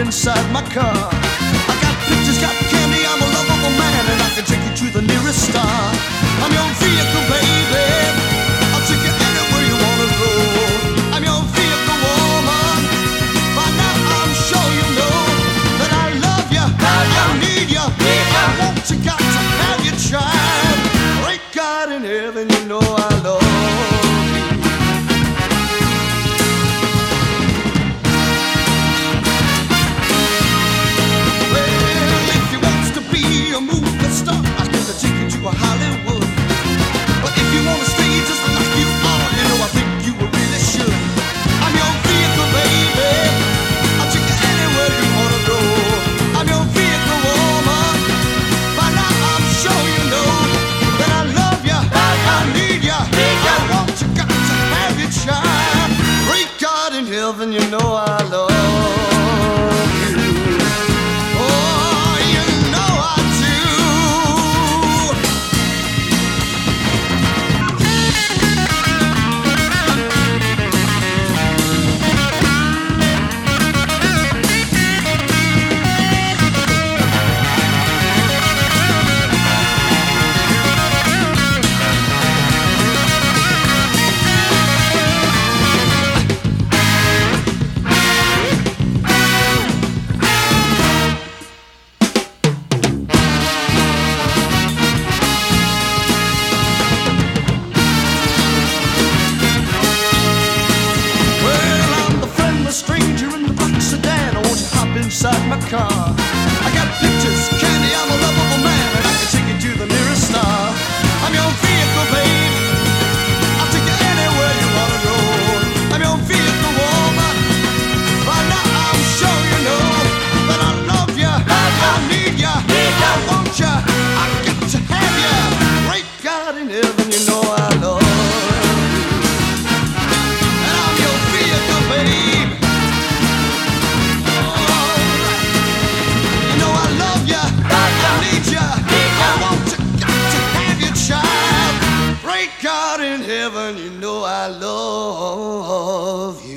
inside my car. I got pictures, got candy, I'm a lovable man, and I can take you to the nearest star. I'm your vehicle, baby. I'll take you anywhere you wanna go. I'm your vehicle, woman. By now I'm sure you know that I love you, I need you, I want you, got. heaven, you know I love. car. I got pictures, candy, I'm a lovable man. you know I love you.